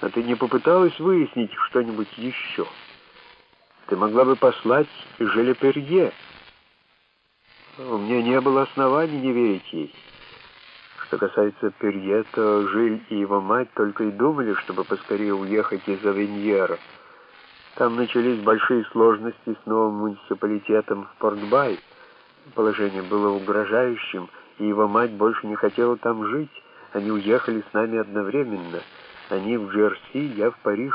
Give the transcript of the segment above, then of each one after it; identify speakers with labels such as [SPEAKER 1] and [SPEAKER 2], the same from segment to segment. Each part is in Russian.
[SPEAKER 1] А ты не попыталась выяснить что-нибудь еще? Ты могла бы послать Желеперье. У меня не было оснований не верить ей. Что касается Перье, то Жиль и его мать только и думали, чтобы поскорее уехать из Авеньера. Там начались большие сложности с новым муниципалитетом в Портбай. Положение было угрожающим, и его мать больше не хотела там жить. Они уехали с нами одновременно. Они в Джерси, я в Париж.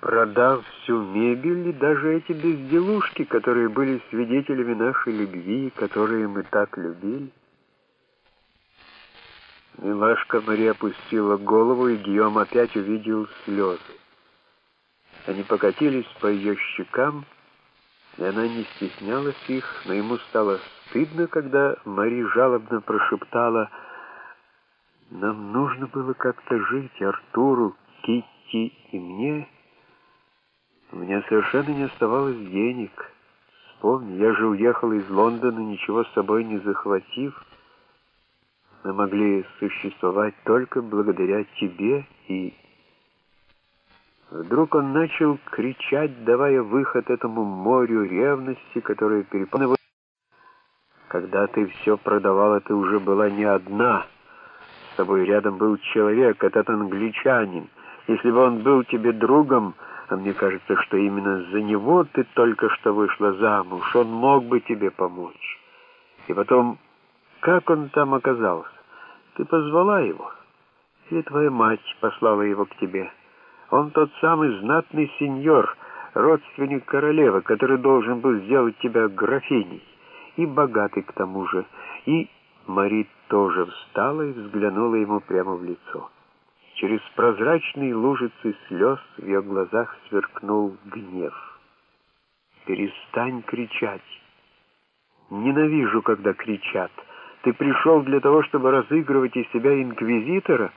[SPEAKER 1] Продав всю мебель и даже эти безделушки, которые были свидетелями нашей любви, которые мы так любили. Милашка Мария опустила голову, и Гийом опять увидел слезы. Они покатились по ее щекам, и она не стеснялась их, но ему стало стыдно, когда Мари жалобно прошептала «Нам нужно было как-то жить, Артуру, Китти и мне. У меня совершенно не оставалось денег. Вспомни, я же уехала из Лондона, ничего с собой не захватив. Мы могли существовать только благодаря тебе и Вдруг он начал кричать, давая выход этому морю ревности, которое переполнило. Когда ты все продавала, ты уже была не одна. С тобой рядом был человек, этот англичанин. Если бы он был тебе другом, а мне кажется, что именно за него ты только что вышла замуж, он мог бы тебе помочь. И потом, как он там оказался? Ты позвала его? Или твоя мать послала его к тебе?» Он тот самый знатный сеньор, родственник королевы, который должен был сделать тебя графиней, и богатый к тому же. И Мари тоже встала и взглянула ему прямо в лицо. Через прозрачные лужицы слез в ее глазах сверкнул гнев. «Перестань кричать! Ненавижу, когда кричат. Ты пришел для того, чтобы разыгрывать из себя инквизитора?»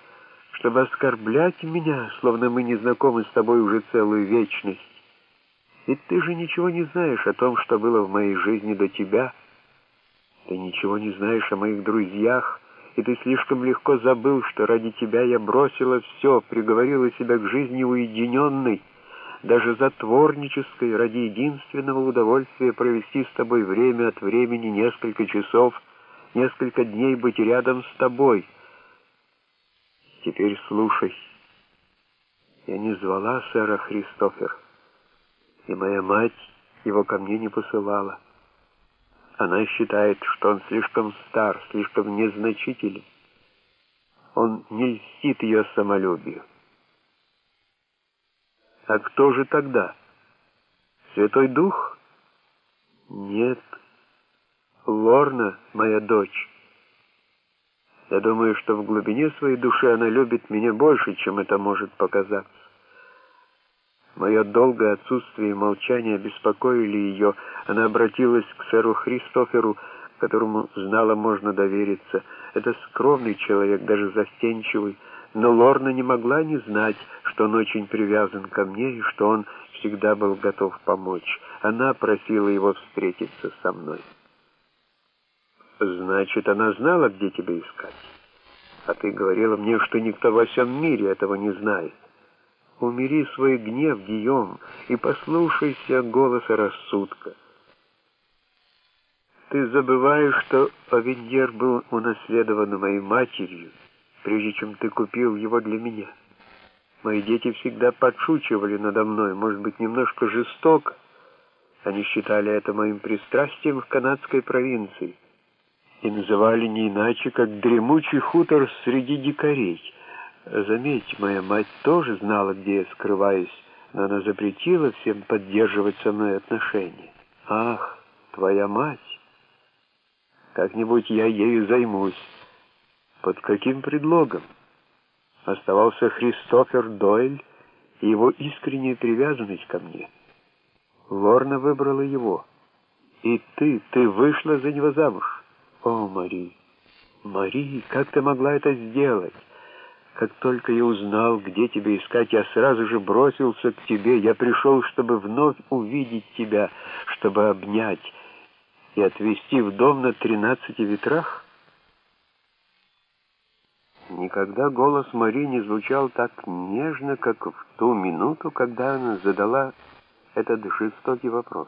[SPEAKER 1] чтобы оскорблять меня, словно мы не знакомы с тобой уже целую вечность. Ведь ты же ничего не знаешь о том, что было в моей жизни до тебя. Ты ничего не знаешь о моих друзьях, и ты слишком легко забыл, что ради тебя я бросила все, приговорила себя к жизни уединенной, даже затворнической, ради единственного удовольствия провести с тобой время от времени несколько часов, несколько дней быть рядом с тобой — Теперь слушай. Я не звала сэра Христофер, и моя мать его ко мне не посылала. Она считает, что он слишком стар, слишком незначителен. Он не льстит ее самолюбию. А кто же тогда? Святой Дух? Нет. Лорна, моя дочь. Я думаю, что в глубине своей души она любит меня больше, чем это может показаться. Мое долгое отсутствие и молчание беспокоили ее. Она обратилась к сэру Христоферу, которому знала можно довериться. Это скромный человек, даже застенчивый, но Лорна не могла не знать, что он очень привязан ко мне и что он всегда был готов помочь. Она просила его встретиться со мной. Значит, она знала, где тебя искать. А ты говорила мне, что никто во всем мире этого не знает. Умери свой гнев, Гийом, и послушайся голоса рассудка. Ты забываешь, что Авеньер был унаследован моей матерью, прежде чем ты купил его для меня. Мои дети всегда подшучивали надо мной, может быть, немножко жестоко. Они считали это моим пристрастием в канадской провинции и называли не иначе, как дремучий хутор среди дикарей. Заметь, моя мать тоже знала, где я скрываюсь, но она запретила всем поддерживать со мной отношения. Ах, твоя мать! Как-нибудь я ею займусь. Под каким предлогом? Оставался Христофер Дойль и его искренняя привязанность ко мне. Лорна выбрала его. И ты, ты вышла за него замуж. О, Мари, Мари, как ты могла это сделать? Как только я узнал, где тебя искать, я сразу же бросился к тебе. Я пришел, чтобы вновь увидеть тебя, чтобы обнять и отвезти в дом на тринадцати ветрах. Никогда голос Мари не звучал так нежно, как в ту минуту, когда она задала этот жестокий вопрос.